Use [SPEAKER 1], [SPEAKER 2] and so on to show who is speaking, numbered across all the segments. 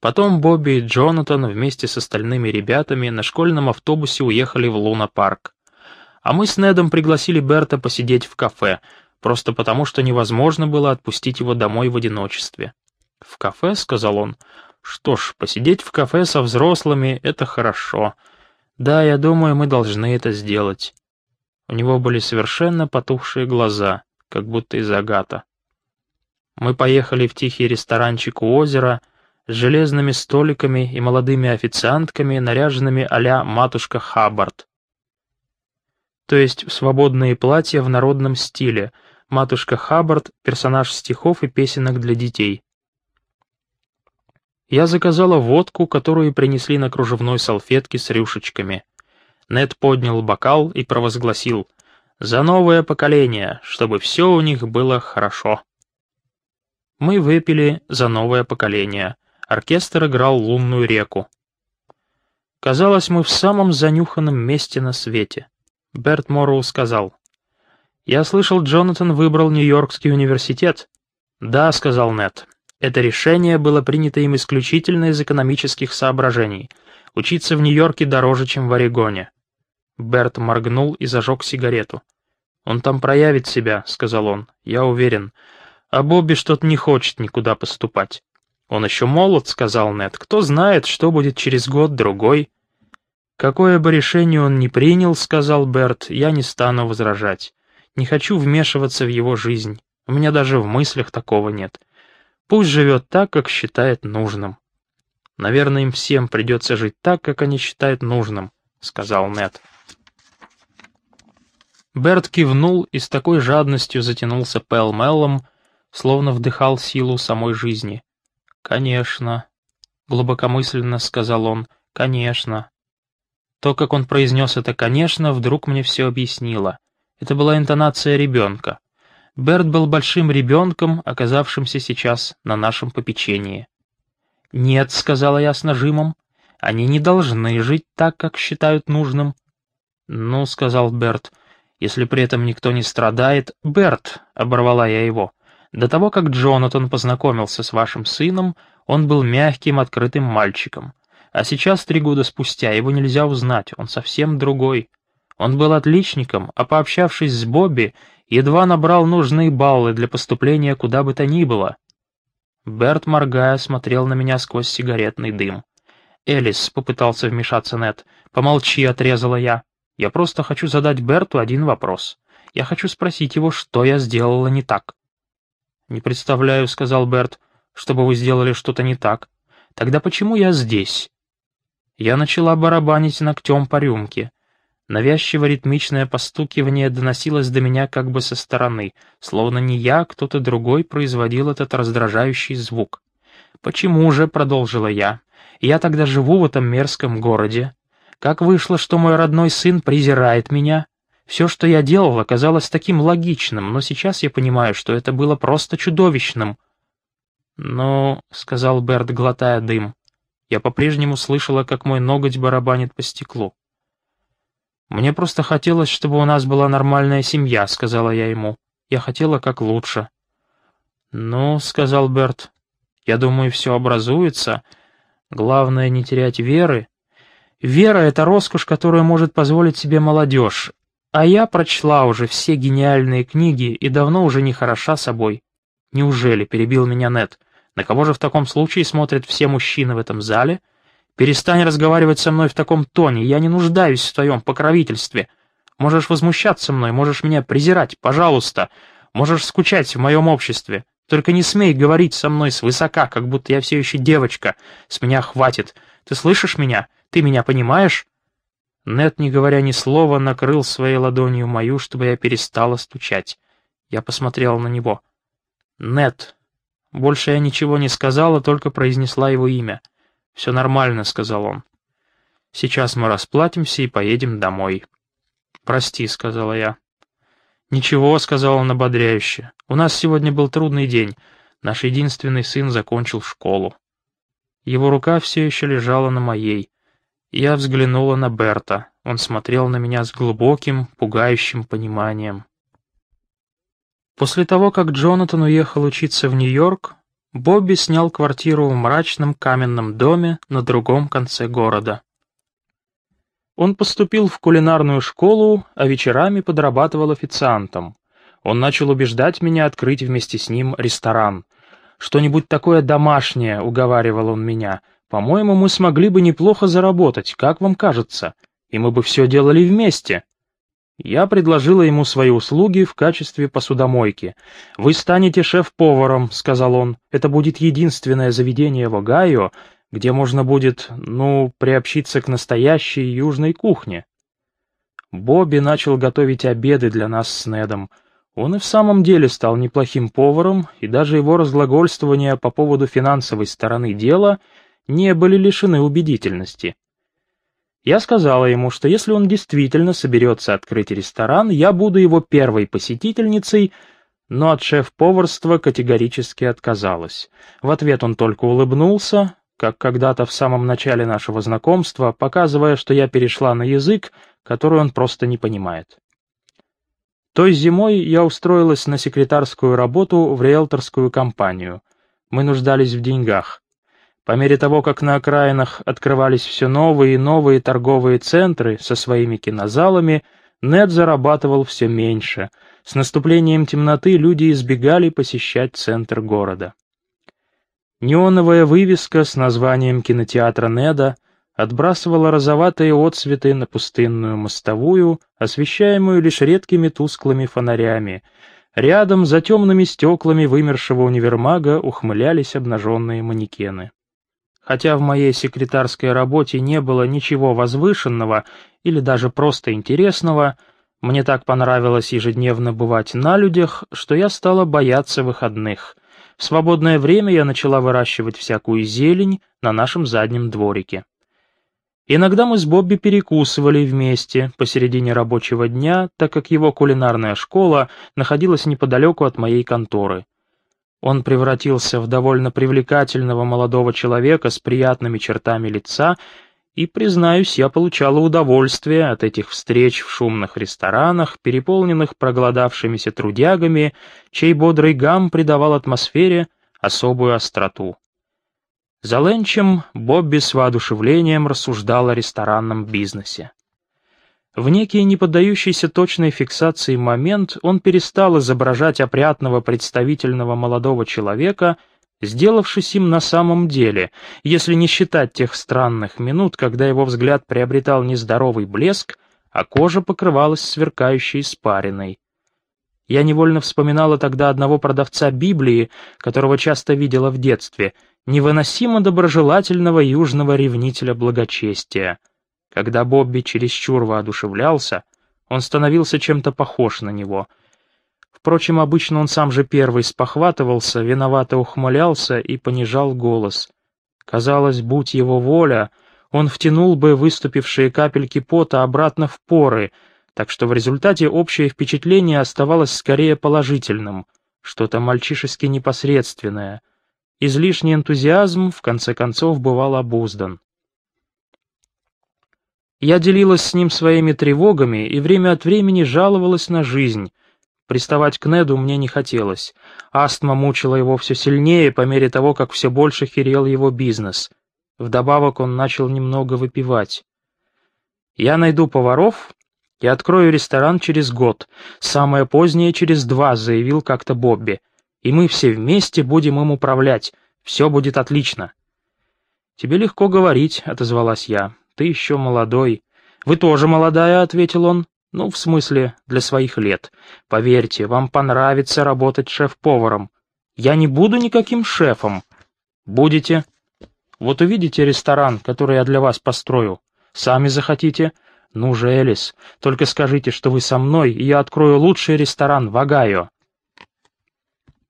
[SPEAKER 1] Потом Бобби и Джонатан вместе с остальными ребятами на школьном автобусе уехали в Луна-парк. А мы с Недом пригласили Берта посидеть в кафе, просто потому что невозможно было отпустить его домой в одиночестве. «В кафе?» — сказал он. «Что ж, посидеть в кафе со взрослыми — это хорошо. Да, я думаю, мы должны это сделать». У него были совершенно потухшие глаза, как будто из агата. Мы поехали в тихий ресторанчик у озера с железными столиками и молодыми официантками, наряженными а матушка Хаббард. То есть в свободные платья в народном стиле. Матушка Хаббард — персонаж стихов и песенок для детей. Я заказала водку, которую принесли на кружевной салфетке с рюшечками. Нед поднял бокал и провозгласил «За новое поколение, чтобы все у них было хорошо». Мы выпили за новое поколение. Оркестр играл «Лунную реку». Казалось, мы в самом занюханном месте на свете. Берт Морроу сказал. «Я слышал, Джонатан выбрал Нью-Йоркский университет». «Да», — сказал Нед. «Это решение было принято им исключительно из экономических соображений. Учиться в Нью-Йорке дороже, чем в Орегоне». Берт моргнул и зажег сигарету. «Он там проявит себя», — сказал он, — «я уверен. А Бобби что-то не хочет никуда поступать. Он еще молод, сказал Нед. Кто знает, что будет через год-другой. Какое бы решение он ни принял, сказал Берт, я не стану возражать. Не хочу вмешиваться в его жизнь. У меня даже в мыслях такого нет. Пусть живет так, как считает нужным. Наверное, им всем придется жить так, как они считают нужным, сказал Нед. Берт кивнул и с такой жадностью затянулся Пэл-Меллом, словно вдыхал силу самой жизни. «Конечно», — глубокомысленно сказал он, — «конечно». То, как он произнес это «конечно», вдруг мне все объяснило. Это была интонация ребенка. Берт был большим ребенком, оказавшимся сейчас на нашем попечении. «Нет», — сказала я с нажимом, — «они не должны жить так, как считают нужным». «Ну», — сказал Берт, — «если при этом никто не страдает...» «Берт», — оборвала я его, до того, как Джонатан познакомился с вашим сыном, он был мягким, открытым мальчиком. А сейчас, три года спустя, его нельзя узнать, он совсем другой. Он был отличником, а пообщавшись с Бобби, едва набрал нужные баллы для поступления куда бы то ни было. Берт, моргая, смотрел на меня сквозь сигаретный дым. «Элис», — попытался вмешаться Нет, — «помолчи», — отрезала я. «Я просто хочу задать Берту один вопрос. Я хочу спросить его, что я сделала не так». «Не представляю», — сказал Берт, — «чтобы вы сделали что-то не так. Тогда почему я здесь?» Я начала барабанить ногтем по рюмке. Навязчиво ритмичное постукивание доносилось до меня как бы со стороны, словно не я, а кто-то другой производил этот раздражающий звук. «Почему же?» — продолжила я. «Я тогда живу в этом мерзком городе. Как вышло, что мой родной сын презирает меня?» Все, что я делал, оказалось таким логичным, но сейчас я понимаю, что это было просто чудовищным. «Ну», — сказал Берт, глотая дым, — я по-прежнему слышала, как мой ноготь барабанит по стеклу. «Мне просто хотелось, чтобы у нас была нормальная семья», — сказала я ему. «Я хотела как лучше». «Ну», — сказал Берт, — «я думаю, все образуется. Главное, не терять веры. Вера — это роскошь, которую может позволить себе молодежь, а я прочла уже все гениальные книги и давно уже не хороша собой. Неужели, перебил меня Нет, на кого же в таком случае смотрят все мужчины в этом зале? Перестань разговаривать со мной в таком тоне, я не нуждаюсь в твоем покровительстве. Можешь возмущаться мной, можешь меня презирать, пожалуйста. Можешь скучать в моем обществе. Только не смей говорить со мной свысока, как будто я все еще девочка. С меня хватит. Ты слышишь меня? Ты меня понимаешь? Нет, не говоря ни слова, накрыл своей ладонью мою, чтобы я перестала стучать. Я посмотрела на него. Нет. Больше я ничего не сказала, только произнесла его имя. «Все нормально», — сказал он. «Сейчас мы расплатимся и поедем домой». «Прости», — сказала я. «Ничего», — сказал он ободряюще. «У нас сегодня был трудный день. Наш единственный сын закончил школу». Его рука все еще лежала на моей. Я взглянула на Берта. Он смотрел на меня с глубоким, пугающим пониманием. После того, как Джонатан уехал учиться в Нью-Йорк, Бобби снял квартиру в мрачном каменном доме на другом конце города. Он поступил в кулинарную школу, а вечерами подрабатывал официантом. Он начал убеждать меня открыть вместе с ним ресторан. «Что-нибудь такое домашнее», — уговаривал он меня. «По-моему, мы смогли бы неплохо заработать, как вам кажется? И мы бы все делали вместе». Я предложила ему свои услуги в качестве посудомойки. «Вы станете шеф-поваром», — сказал он. «Это будет единственное заведение в Огайо, где можно будет, ну, приобщиться к настоящей южной кухне. Бобби начал готовить обеды для нас с Недом. Он и в самом деле стал неплохим поваром, и даже его разглагольствования по поводу финансовой стороны дела не были лишены убедительности. Я сказала ему, что если он действительно соберется открыть ресторан, я буду его первой посетительницей, но от шеф-поварства категорически отказалась. В ответ он только улыбнулся, как когда-то в самом начале нашего знакомства, показывая, что я перешла на язык, который он просто не понимает. Той зимой я устроилась на секретарскую работу в риэлторскую компанию. Мы нуждались в деньгах. По мере того, как на окраинах открывались все новые и новые торговые центры со своими кинозалами, Нед зарабатывал все меньше. С наступлением темноты люди избегали посещать центр города. Неоновая вывеска с названием кинотеатра Неда отбрасывала розоватые отсветы на пустынную мостовую, освещаемую лишь редкими тусклыми фонарями. Рядом, за темными стеклами вымершего универмага, ухмылялись обнаженные манекены. Хотя в моей секретарской работе не было ничего возвышенного или даже просто интересного, мне так понравилось ежедневно бывать на людях, что я стала бояться выходных — в свободное время я начала выращивать всякую зелень на нашем заднем дворике. Иногда мы с Бобби перекусывали вместе посередине рабочего дня, так как его кулинарная школа находилась неподалеку от моей конторы. Он превратился в довольно привлекательного молодого человека с приятными чертами лица и, признаюсь, я получала удовольствие от этих встреч в шумных ресторанах, переполненных проголодавшимися трудягами, чей бодрый гам придавал атмосфере особую остроту. За ленчем Бобби с воодушевлением рассуждал о ресторанном бизнесе. В некий неподдающийся точной фиксации момент он перестал изображать опрятного представительного молодого человека — сделавшись им на самом деле, если не считать тех странных минут, когда его взгляд приобретал нездоровый блеск, а кожа покрывалась сверкающей испариной. Я невольно вспоминала тогда одного продавца Библии, которого часто видела в детстве, невыносимо доброжелательного южного ревнителя благочестия. Когда Бобби чересчур воодушевлялся, он становился чем-то похож на него — Впрочем, обычно он сам же первый спохватывался, виновато ухмылялся и понижал голос. Казалось, будь его воля, он втянул бы выступившие капельки пота обратно в поры, так что в результате общее впечатление оставалось скорее положительным, что-то мальчишески непосредственное. Излишний энтузиазм, в конце концов, бывал обуздан. Я делилась с ним своими тревогами и время от времени жаловалась на жизнь — Приставать к Неду мне не хотелось. Астма мучила его все сильнее по мере того, как все больше херел его бизнес. Вдобавок он начал немного выпивать. «Я найду поваров и открою ресторан через год, самое позднее через два», — заявил как-то Бобби. «И мы все вместе будем им управлять. Все будет отлично». «Тебе легко говорить», — отозвалась я. «Ты еще молодой». «Вы тоже молодая», — ответил он. Ну, в смысле, для своих лет. Поверьте, вам понравится работать шеф-поваром. Я не буду никаким шефом. Будете. Вот увидите ресторан, который я для вас построю. Сами захотите. Ну же, Элис, только скажите, что вы со мной, и я открою лучший ресторан в Огайо.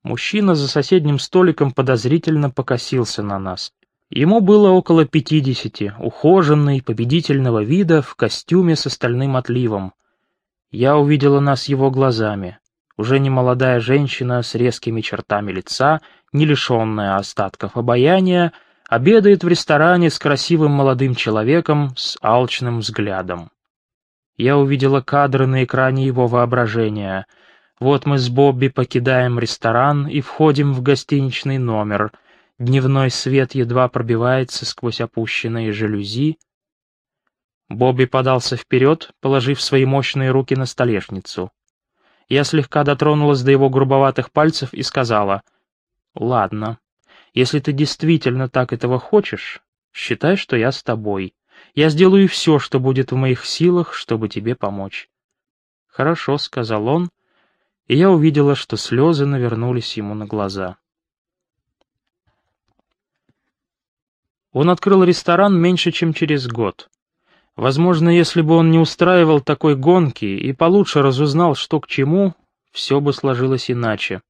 [SPEAKER 1] Мужчина за соседним столиком подозрительно покосился на нас. Ему было около пятидесяти, ухоженный, победительного вида, в костюме с остальным отливом. Я увидела нас его глазами. Уже не молодая женщина с резкими чертами лица, не лишенная остатков обаяния, обедает в ресторане с красивым молодым человеком с алчным взглядом. Я увидела кадры на экране его воображения. Вот мы с Бобби покидаем ресторан и входим в гостиничный номер. Дневной свет едва пробивается сквозь опущенные жалюзи. Бобби подался вперед, положив свои мощные руки на столешницу. Я слегка дотронулась до его грубоватых пальцев и сказала, «Ладно, если ты действительно так этого хочешь, считай, что я с тобой. Я сделаю все, что будет в моих силах, чтобы тебе помочь». «Хорошо», — сказал он, и я увидела, что слезы навернулись ему на глаза. Он открыл ресторан меньше, чем через год. Возможно, если бы он не устраивал такой гонки и получше разузнал, что к чему, все бы сложилось иначе.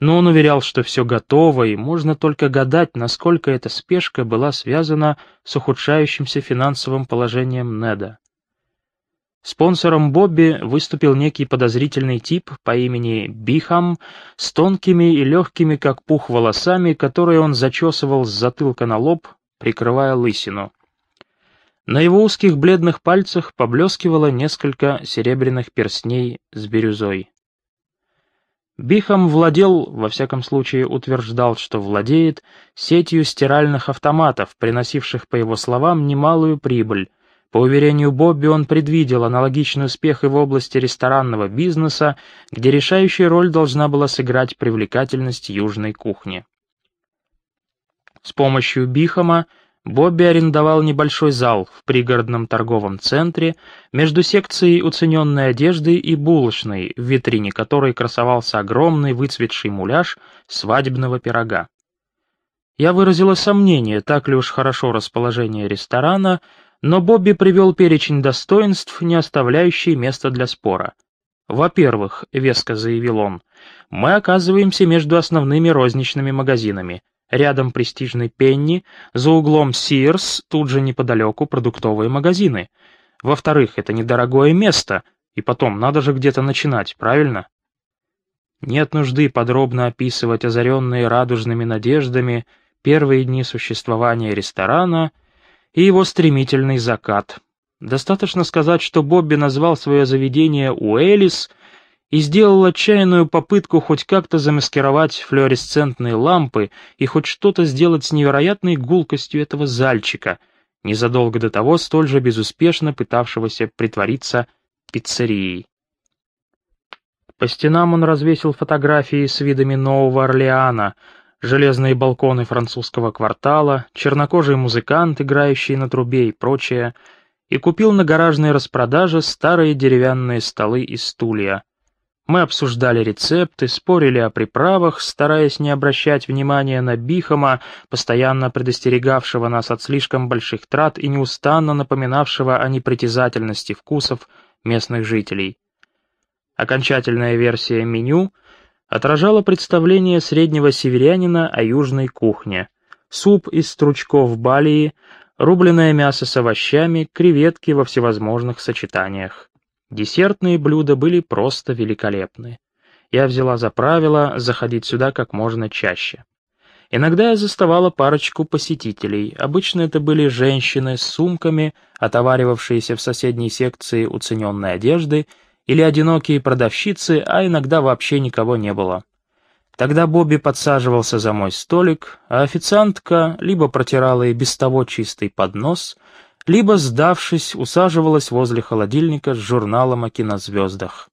[SPEAKER 1] Но он уверял, что все готово, и можно только гадать, насколько эта спешка была связана с ухудшающимся финансовым положением Неда. Спонсором Бобби выступил некий подозрительный тип по имени Бихам с тонкими и легкими, как пух, волосами, которые он зачесывал с затылка на лоб, прикрывая лысину. На его узких бледных пальцах поблескивало несколько серебряных перстней с бирюзой. Бихам владел, во всяком случае утверждал, что владеет, сетью стиральных автоматов, приносивших, по его словам, немалую прибыль, по уверению Бобби, он предвидел аналогичный успех и в области ресторанного бизнеса, где решающую роль должна была сыграть привлекательность южной кухни. С помощью Бихама Бобби арендовал небольшой зал в пригородном торговом центре между секцией уцененной одежды и булочной, в витрине которой красовался огромный выцветший муляж свадебного пирога. Я выразила сомнение, так ли уж хорошо расположение ресторана, но Бобби привел перечень достоинств, не оставляющий места для спора. «Во-первых», — веско заявил он, — «мы оказываемся между основными розничными магазинами. Рядом престижный Пенни, за углом Сирс, тут же неподалеку продуктовые магазины. Во-вторых, это недорогое место, и потом, надо же где-то начинать, правильно?» Нет нужды подробно описывать озаренные радужными надеждами первые дни существования ресторана — и его стремительный закат. Достаточно сказать, что Бобби назвал свое заведение Уэллис и сделал отчаянную попытку хоть как-то замаскировать флуоресцентные лампы и хоть что-то сделать с невероятной гулкостью этого зальчика, незадолго до того столь же безуспешно пытавшегося притвориться пиццерией. По стенам он развесил фотографии с видами Нового Орлеана — железные балконы французского квартала, чернокожий музыкант, играющий на трубе и прочее, и купил на гаражной распродаже старые деревянные столы и стулья. Мы обсуждали рецепты, спорили о приправах, стараясь не обращать внимания на Бихома, постоянно предостерегавшего нас от слишком больших трат и неустанно напоминавшего о непритязательности вкусов местных жителей. Окончательная версия меню — отражало представление среднего северянина о южной кухне. Суп из стручков балии, рубленое мясо с овощами, креветки во всевозможных сочетаниях. Десертные блюда были просто великолепны. Я взяла за правило заходить сюда как можно чаще. Иногда я заставала парочку посетителей. Обычно это были женщины с сумками, отоваривавшиеся в соседней секции уцененной одежды или одинокие продавщицы, а иногда вообще никого не было. Тогда Бобби подсаживался за мой столик, а официантка либо протирала и без того чистый поднос, либо, сдавшись, усаживалась возле холодильника с журналом о кинозвездах.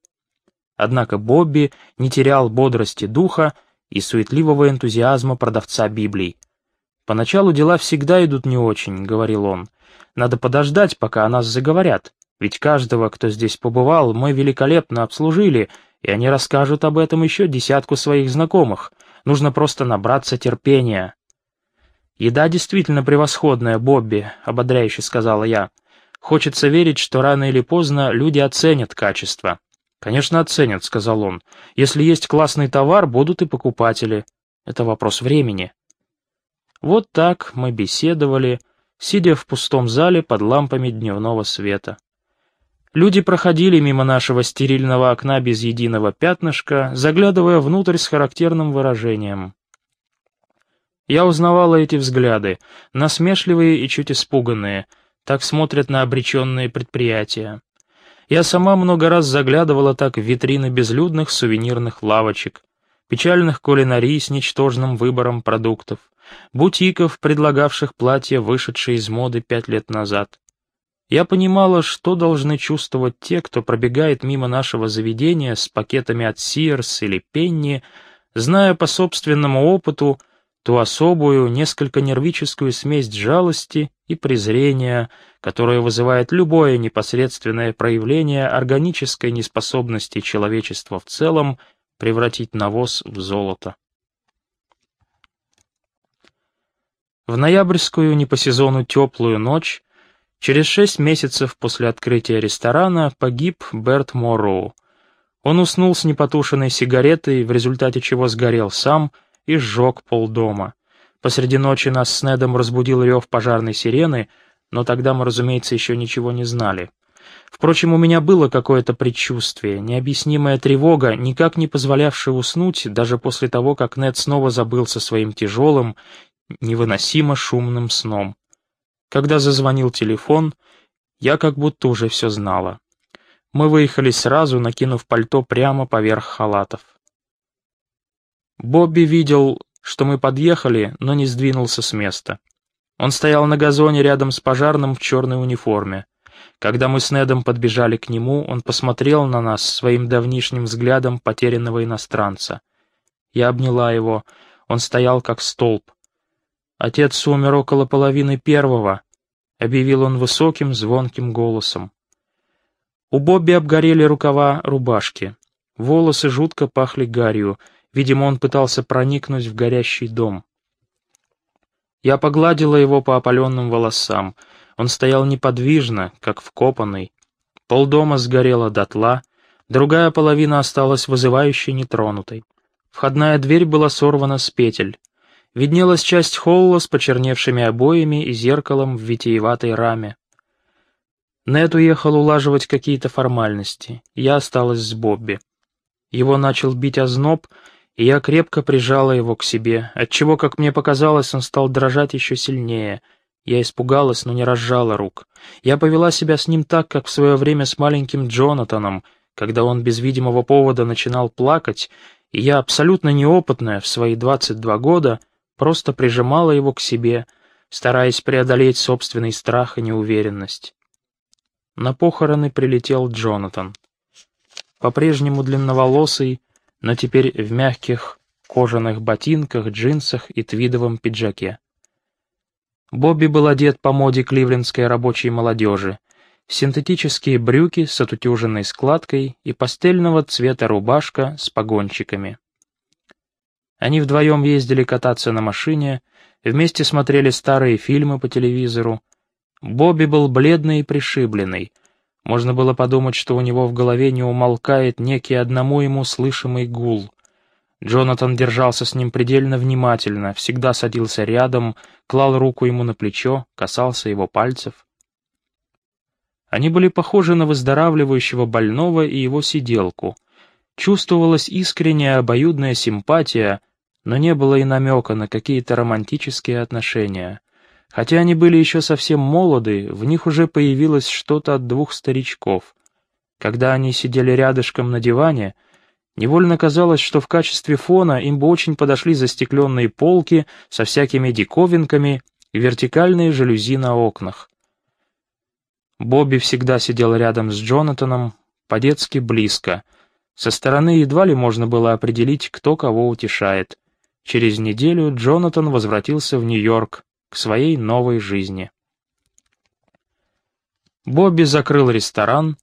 [SPEAKER 1] Однако Бобби не терял бодрости духа и суетливого энтузиазма продавца Библий. «Поначалу дела всегда идут не очень», — говорил он. «Надо подождать, пока о нас заговорят. Ведь каждого, кто здесь побывал, мы великолепно обслужили, и они расскажут об этом еще десятку своих знакомых. Нужно просто набраться терпения». «Еда действительно превосходная, Бобби», — ободряюще сказала я. «Хочется верить, что рано или поздно люди оценят качество». «Конечно, оценят», — сказал он. «Если есть классный товар, будут и покупатели. Это вопрос времени». Вот так мы беседовали, сидя в пустом зале под лампами дневного света. Люди проходили мимо нашего стерильного окна без единого пятнышка, заглядывая внутрь с характерным выражением. Я узнавала эти взгляды, насмешливые и чуть испуганные, так смотрят на обреченные предприятия. Я сама много раз заглядывала так в витрины безлюдных сувенирных лавочек, печальных кулинарий с ничтожным выбором продуктов, бутиков, предлагавших платья, вышедшие из моды пять лет назад. Я понимала, что должны чувствовать те, кто пробегает мимо нашего заведения с пакетами от Sears или Penny, зная по собственному опыту ту особую, несколько нервическую смесь жалости и презрения, которая вызывает любое непосредственное проявление органической неспособности человечества в целом превратить навоз в золото. В ноябрьскую не по сезону теплую ночь Через шесть месяцев после открытия ресторана погиб Берт Морроу. Он уснул с непотушенной сигаретой, в результате чего сгорел сам и сжег полдома. Посреди ночи нас с Недом разбудил рев пожарной сирены, но тогда мы, разумеется, еще ничего не знали. Впрочем, у меня было какое-то предчувствие, необъяснимая тревога, никак не позволявшая уснуть, даже после того, как Нед снова забылся своим тяжелым, невыносимо шумным сном. Когда зазвонил телефон, я как будто уже все знала. Мы выехали сразу, накинув пальто прямо поверх халатов. Бобби видел, что мы подъехали, но не сдвинулся с места. Он стоял на газоне рядом с пожарным в черной униформе. Когда мы с Недом подбежали к нему, он посмотрел на нас своим давнишним взглядом потерянного иностранца. Я обняла его, он стоял как столб. «Отец умер около половины первого», — объявил он высоким, звонким голосом. У Бобби обгорели рукава рубашки. Волосы жутко пахли гарью. Видимо, он пытался проникнуть в горящий дом. Я погладила его по опаленным волосам. Он стоял неподвижно, как вкопанный. Полдома сгорело дотла, другая половина осталась вызывающей нетронутой. Входная дверь была сорвана с петель. Виднелась часть холла с почерневшими обоями и зеркалом в витиеватой раме. Нед уехал улаживать какие-то формальности. Я осталась с Бобби. Его начал бить озноб, и я крепко прижала его к себе, отчего, как мне показалось, он стал дрожать еще сильнее. Я испугалась, но не разжала рук. Я повела себя с ним так, как в свое время с маленьким Джонатаном, когда он без видимого повода начинал плакать, и я, абсолютно неопытная в свои 22 года, просто прижимала его к себе, стараясь преодолеть собственный страх и неуверенность. На похороны прилетел Джонатан. По-прежнему длинноволосый, но теперь в мягких кожаных ботинках, джинсах и твидовом пиджаке. Бобби был одет по моде кливлендской рабочей молодежи. Синтетические брюки с отутюженной складкой и пастельного цвета рубашка с погончиками. Они вдвоем ездили кататься на машине, вместе смотрели старые фильмы по телевизору. Бобби был бледный и пришибленный. Можно было подумать, что у него в голове не умолкает некий одному ему слышимый гул. Джонатан держался с ним предельно внимательно, всегда садился рядом, клал руку ему на плечо, касался его пальцев. Они были похожи на выздоравливающего больного и его сиделку — Чувствовалась искренняя обоюдная симпатия, но не было и намека на какие-то романтические отношения. Хотя они были еще совсем молоды, в них уже появилось что-то от двух старичков. Когда они сидели рядышком на диване, невольно казалось, что в качестве фона им бы очень подошли застекленные полки со всякими диковинками и вертикальные жалюзи на окнах. Бобби всегда сидел рядом с Джонатаном, по-детски близко — со стороны едва ли можно было определить, кто кого утешает. Через неделю Джонатан возвратился в Нью-Йорк к своей новой жизни. Бобби закрыл ресторан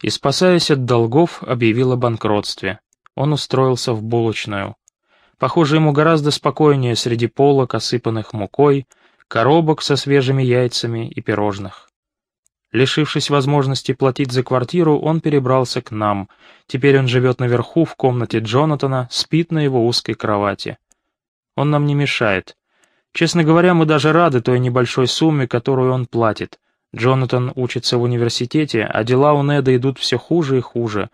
[SPEAKER 1] и, спасаясь от долгов, объявил о банкротстве. Он устроился в булочную. Похоже, ему гораздо спокойнее среди полок, осыпанных мукой, коробок со свежими яйцами и пирожных. Лишившись возможности платить за квартиру, он перебрался к нам. Теперь он живет наверху, в комнате Джонатана, спит на его узкой кровати. Он нам не мешает. Честно говоря, мы даже рады той небольшой сумме, которую он платит. Джонатан учится в университете, а дела у Неда идут все хуже и хуже.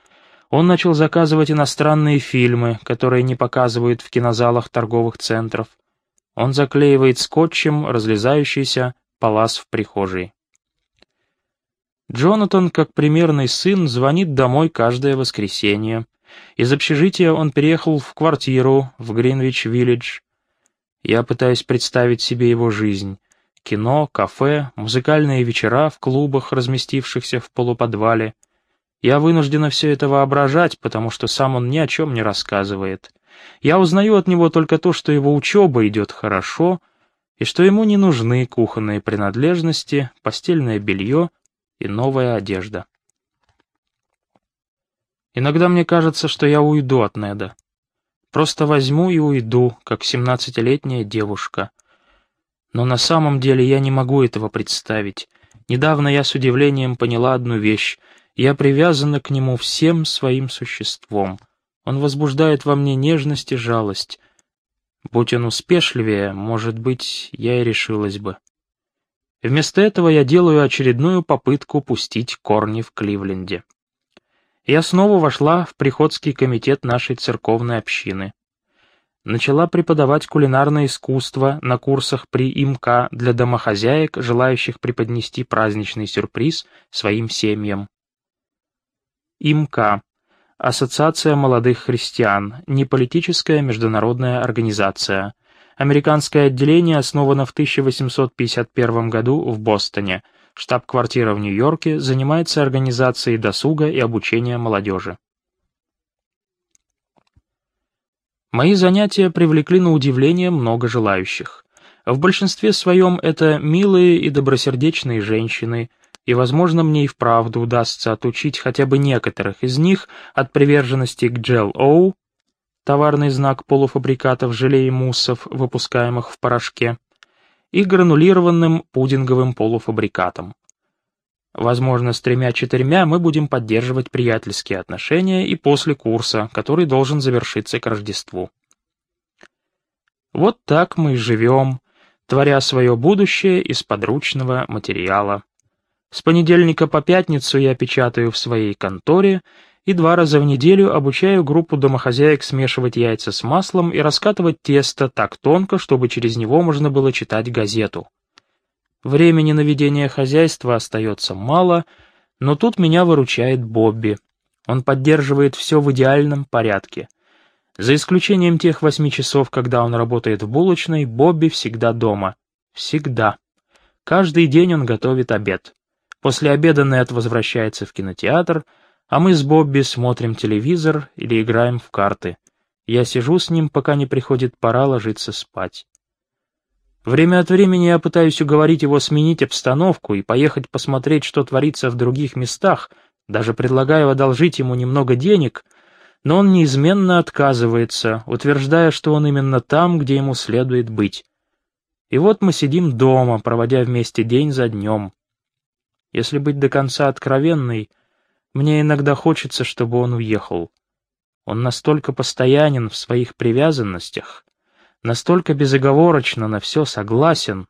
[SPEAKER 1] Он начал заказывать иностранные фильмы, которые не показывают в кинозалах торговых центров. Он заклеивает скотчем разлезающийся палас в прихожей. Джонатан, как примерный сын, звонит домой каждое воскресенье. Из общежития он переехал в квартиру в Гринвич-Виллидж. Я пытаюсь представить себе его жизнь. Кино, кафе, музыкальные вечера в клубах, разместившихся в полуподвале. Я вынуждена все это воображать, потому что сам он ни о чем не рассказывает. Я узнаю от него только то, что его учеба идет хорошо, и что ему не нужны кухонные принадлежности, постельное белье и новая одежда. Иногда мне кажется, что я уйду от Неда. Просто возьму и уйду, как семнадцатилетняя девушка. Но на самом деле я не могу этого представить. Недавно я с удивлением поняла одну вещь. Я привязана к нему всем своим существом. Он возбуждает во мне нежность и жалость. Будь он успешливее, может быть, я и решилась бы. Вместо этого я делаю очередную попытку пустить корни в Кливленде. Я снова вошла в приходский комитет нашей церковной общины. Начала преподавать кулинарное искусство на курсах при ИМК для домохозяек, желающих преподнести праздничный сюрприз своим семьям. ИМК Ассоциация молодых христиан, неполитическая международная организация. Американское отделение основано в 1851 году в Бостоне. Штаб-квартира в Нью-Йорке занимается организацией досуга и обучения молодежи. Мои занятия привлекли на удивление много желающих. В большинстве своем это милые и добросердечные женщины, и, возможно, мне и вправду удастся отучить хотя бы некоторых из них от приверженности к Gel-O, товарный знак полуфабрикатов желе и муссов, выпускаемых в порошке, и гранулированным пудинговым полуфабрикатам. Возможно, с тремя-четырьмя мы будем поддерживать приятельские отношения и после курса, который должен завершиться к Рождеству. Вот так мы живем, творя свое будущее из подручного материала. С понедельника по пятницу я печатаю в своей конторе и два раза в неделю обучаю группу домохозяек смешивать яйца с маслом и раскатывать тесто так тонко, чтобы через него можно было читать газету. Времени на ведение хозяйства остается мало, но тут меня выручает Бобби. Он поддерживает все в идеальном порядке. За исключением тех восьми часов, когда он работает в булочной, Бобби всегда дома. Всегда. Каждый день он готовит обед. После обеда Нед возвращается в кинотеатр, а мы с Бобби смотрим телевизор или играем в карты. Я сижу с ним, пока не приходит пора ложиться спать. Время от времени я пытаюсь уговорить его сменить обстановку и поехать посмотреть, что творится в других местах, даже предлагаю одолжить ему немного денег, но он неизменно отказывается, утверждая, что он именно там, где ему следует быть. И вот мы сидим дома, проводя вместе день за днем. Если быть до конца откровенной, мне иногда хочется, чтобы он уехал. Он настолько постоянен в своих привязанностях, настолько безоговорочно на все согласен,